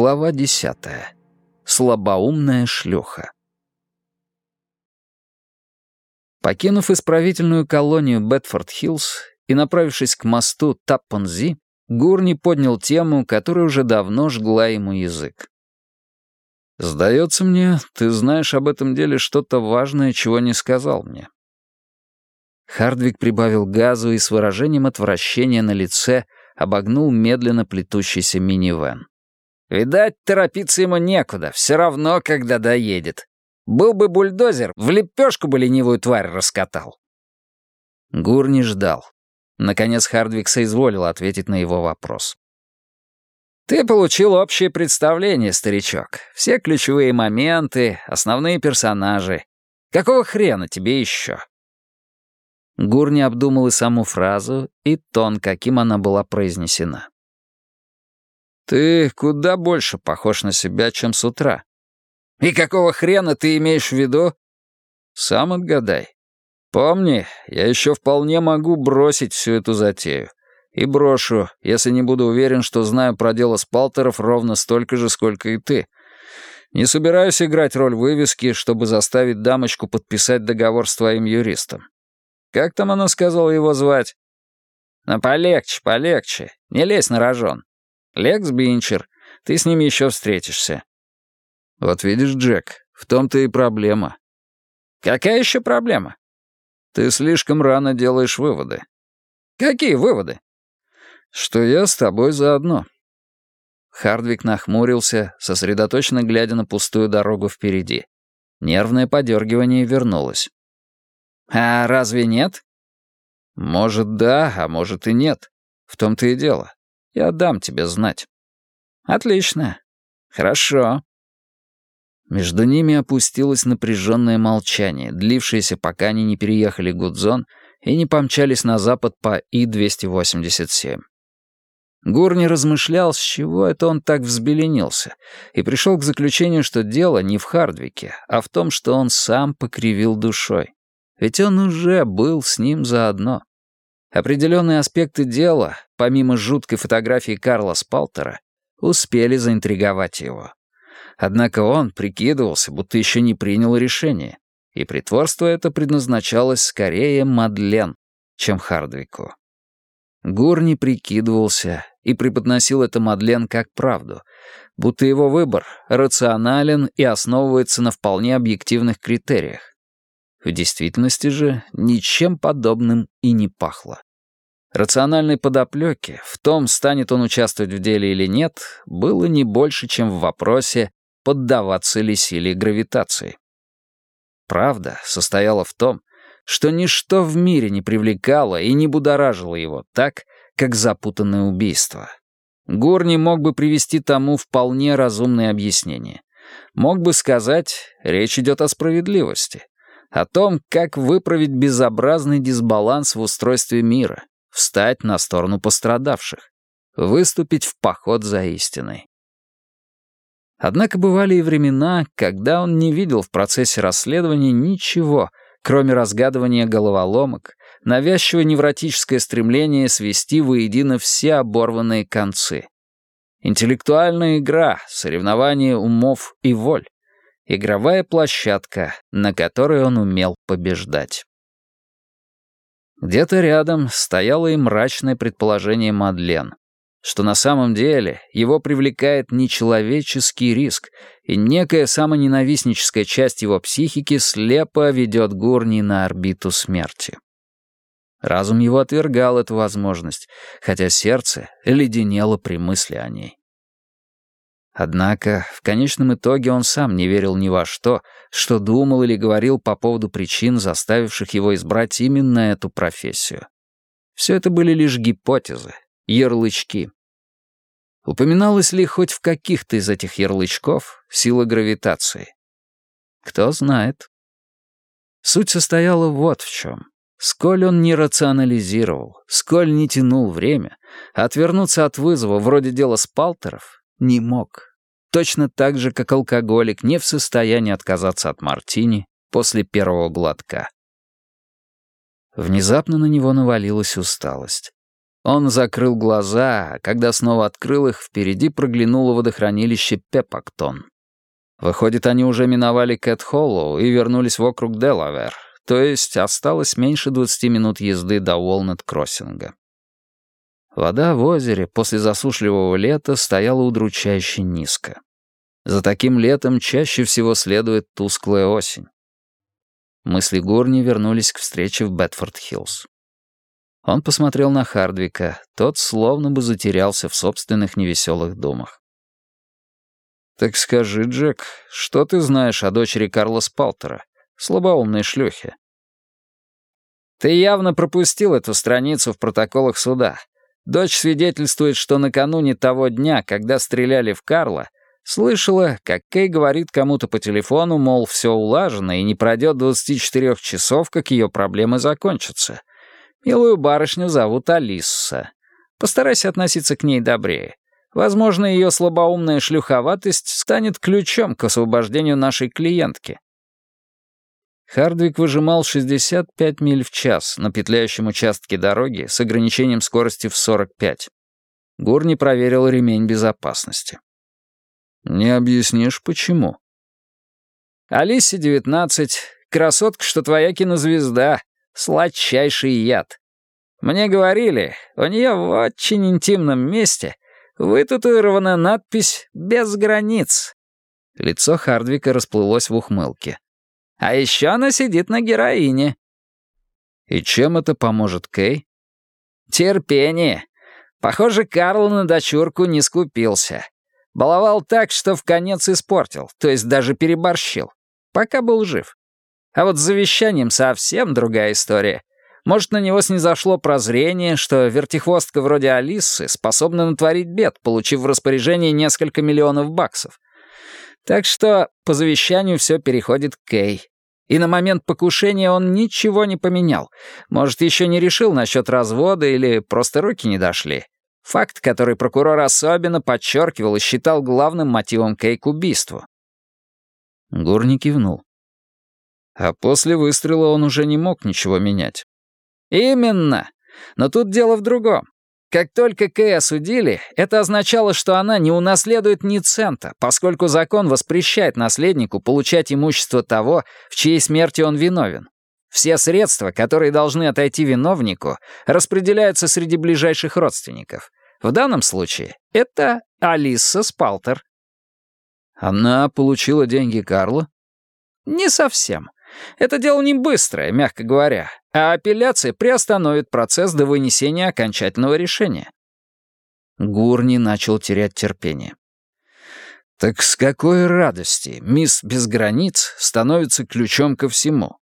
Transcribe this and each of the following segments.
Глава десятая. Слабоумная шлюха. Покинув исправительную колонию Бетфорд-Хиллз и направившись к мосту Таппонзи, Гурни поднял тему, которая уже давно жгла ему язык. «Сдается мне, ты знаешь об этом деле что-то важное, чего не сказал мне». Хардвик прибавил газу и с выражением отвращения на лице обогнул медленно плетущийся минивэн. Видать, торопиться ему некуда, все равно, когда доедет. Был бы бульдозер, в лепешку бы ленивую тварь раскатал. Гур не ждал. Наконец Хардвик соизволил ответить на его вопрос. «Ты получил общее представление, старичок. Все ключевые моменты, основные персонажи. Какого хрена тебе еще?» Гур не обдумал и саму фразу, и тон, каким она была произнесена. «Ты куда больше похож на себя, чем с утра». «И какого хрена ты имеешь в виду?» «Сам отгадай. Помни, я еще вполне могу бросить всю эту затею. И брошу, если не буду уверен, что знаю про дело Спалтеров ровно столько же, сколько и ты. Не собираюсь играть роль вывески, чтобы заставить дамочку подписать договор с твоим юристом. Как там она сказала его звать?» «Ну, полегче, полегче. Не лезь на рожон. Лекс Бинчер. Ты с ним еще встретишься». «Вот видишь, Джек, в том-то и проблема». «Какая еще проблема?» «Ты слишком рано делаешь выводы». «Какие выводы?» «Что я с тобой заодно». Хардвик нахмурился, сосредоточенно глядя на пустую дорогу впереди. Нервное подергивание вернулось. «А разве нет?» «Может, да, а может и нет. В том-то и дело. Я дам тебе знать». «Отлично. Хорошо». Между ними опустилось напряженное молчание, длившееся, пока они не переехали Гудзон и не помчались на запад по И-287. Гурни размышлял, с чего это он так взбеленился, и пришел к заключению, что дело не в Хардвике, а в том, что он сам покривил душой. Ведь он уже был с ним заодно. Определенные аспекты дела, помимо жуткой фотографии Карла Спалтера, успели заинтриговать его. Однако он прикидывался, будто еще не принял решение, и притворство это предназначалось скорее Мадлен, чем Хардвику. Гур не прикидывался и преподносил это Мадлен как правду, будто его выбор рационален и основывается на вполне объективных критериях. В действительности же ничем подобным и не пахло. Рациональной подоплеки, в том, станет он участвовать в деле или нет, было не больше, чем в вопросе, поддаваться ли силе гравитации. Правда состояла в том, что ничто в мире не привлекало и не будоражило его так, как запутанное убийство. Гур не мог бы привести тому вполне разумное объяснение. Мог бы сказать, речь идет о справедливости — о том, как выправить безобразный дисбаланс в устройстве мира, встать на сторону пострадавших, выступить в поход за истиной. Однако бывали и времена, когда он не видел в процессе расследования ничего, кроме разгадывания головоломок, навязчивое невротическое стремление свести воедино все оборванные концы. Интеллектуальная игра, соревнование умов и воль. Игровая площадка, на которой он умел побеждать. Где-то рядом стояло и мрачное предположение Мадлен, что на самом деле его привлекает нечеловеческий риск, и некая самоненавистническая часть его психики слепо ведет Гурни на орбиту смерти. Разум его отвергал эту возможность, хотя сердце леденело при мысли о ней. Однако в конечном итоге он сам не верил ни во что, что думал или говорил по поводу причин, заставивших его избрать именно эту профессию. Все это были лишь гипотезы, ярлычки. Упоминалось ли хоть в каких-то из этих ярлычков сила гравитации? Кто знает. Суть состояла вот в чем. Сколь он не рационализировал, сколь не тянул время, отвернуться от вызова вроде дела Спалтеров не мог. Точно так же, как алкоголик не в состоянии отказаться от мартини после первого глотка. Внезапно на него навалилась усталость. Он закрыл глаза, а когда снова открыл их, впереди проглянуло водохранилище Пепактон. Выходит, они уже миновали Кэт Холлоу и вернулись в округ Делавер, то есть осталось меньше 20 минут езды до Уолнет-Кроссинга. Вода в озере после засушливого лета стояла удручающе низко. За таким летом чаще всего следует тусклая осень. Мысли Горни вернулись к встрече в Бетфорд-Хиллз. Он посмотрел на Хардвика, тот словно бы затерялся в собственных невеселых думах. «Так скажи, Джек, что ты знаешь о дочери Карла Спалтера, слабоумной шлюхе?» «Ты явно пропустил эту страницу в протоколах суда. Дочь свидетельствует, что накануне того дня, когда стреляли в Карла, слышала, как Кей говорит кому-то по телефону, мол, все улажено и не пройдет 24 часов, как ее проблемы закончатся. Милую барышню зовут Алисса. Постарайся относиться к ней добрее. Возможно, ее слабоумная шлюховатость станет ключом к освобождению нашей клиентки. Хардвик выжимал 65 миль в час на петляющем участке дороги с ограничением скорости в 45. Гурни проверил ремень безопасности. «Не объяснишь, почему?» «Алисе 19, красотка, что твоя кинозвезда, сладчайший яд. Мне говорили, у нее в очень интимном месте Вытатуирована надпись «Без границ». Лицо Хардвика расплылось в ухмылке. А еще она сидит на героине. И чем это поможет Кей? Терпение. Похоже, Карл на дочурку не скупился. Баловал так, что в конец испортил, то есть даже переборщил. Пока был жив. А вот с завещанием совсем другая история. Может, на него снизошло прозрение, что вертихвостка вроде Алисы способна натворить бед, получив в распоряжение несколько миллионов баксов. Так что по завещанию все переходит к Кей. И на момент покушения он ничего не поменял. Может, еще не решил насчет развода или просто руки не дошли. Факт, который прокурор особенно подчеркивал и считал главным мотивом Кей к убийству. Гурни кивнул. А после выстрела он уже не мог ничего менять. «Именно. Но тут дело в другом. Как только Кэй осудили, это означало, что она не унаследует ни цента, поскольку закон воспрещает наследнику получать имущество того, в чьей смерти он виновен. Все средства, которые должны отойти виновнику, распределяются среди ближайших родственников. В данном случае это Алиса Спалтер. Она получила деньги Карла? Не совсем. Это дело не быстрое, мягко говоря, а апелляция приостановит процесс до вынесения окончательного решения. Гурни начал терять терпение. Так с какой радости мисс Без границ становится ключом ко всему?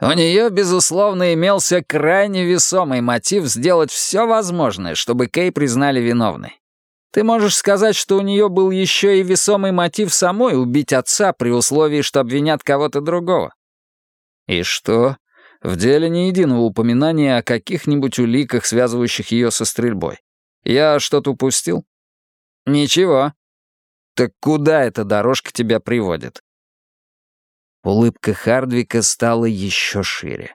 У нее, безусловно, имелся крайне весомый мотив сделать все возможное, чтобы Кей признали виновной. Ты можешь сказать, что у нее был еще и весомый мотив самой убить отца при условии, что обвинят кого-то другого. И что? В деле ни единого упоминания о каких-нибудь уликах, связывающих ее со стрельбой. Я что-то упустил? Ничего. Так куда эта дорожка тебя приводит? Улыбка Хардвика стала еще шире.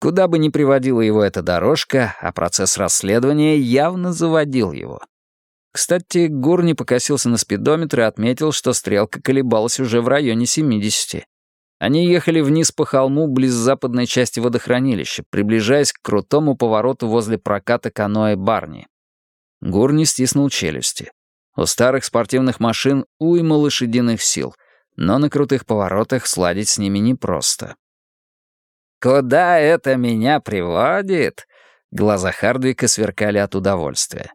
Куда бы ни приводила его эта дорожка, а процесс расследования явно заводил его. Кстати, Гурни покосился на спидометр и отметил, что стрелка колебалась уже в районе 70. Они ехали вниз по холму близ западной части водохранилища, приближаясь к крутому повороту возле проката каноэ Барни. Гурни стиснул челюсти. У старых спортивных машин уйма лошадиных сил, но на крутых поворотах сладить с ними непросто. «Куда это меня приводит?» Глаза Хардвика сверкали от удовольствия.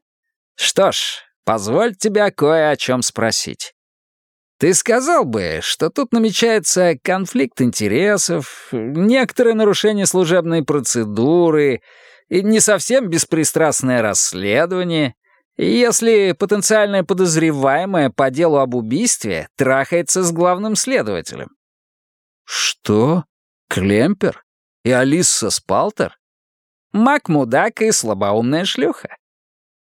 «Что ж, Позволь тебя кое о чем спросить. Ты сказал бы, что тут намечается конфликт интересов, некоторое нарушение служебной процедуры и не совсем беспристрастное расследование, если потенциальная подозреваемая по делу об убийстве трахается с главным следователем. Что? Клемпер? И Алиса Спалтер? Мак-мудак и слабоумная шлюха.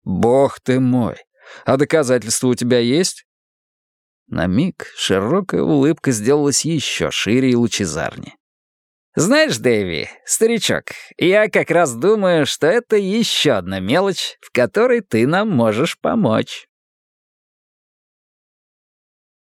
Бог ты мой, а доказательства у тебя есть?» На миг широкая улыбка сделалась еще шире и лучезарнее. Знаешь, Дэви, старичок, я как раз думаю, что это еще одна мелочь, в которой ты нам можешь помочь.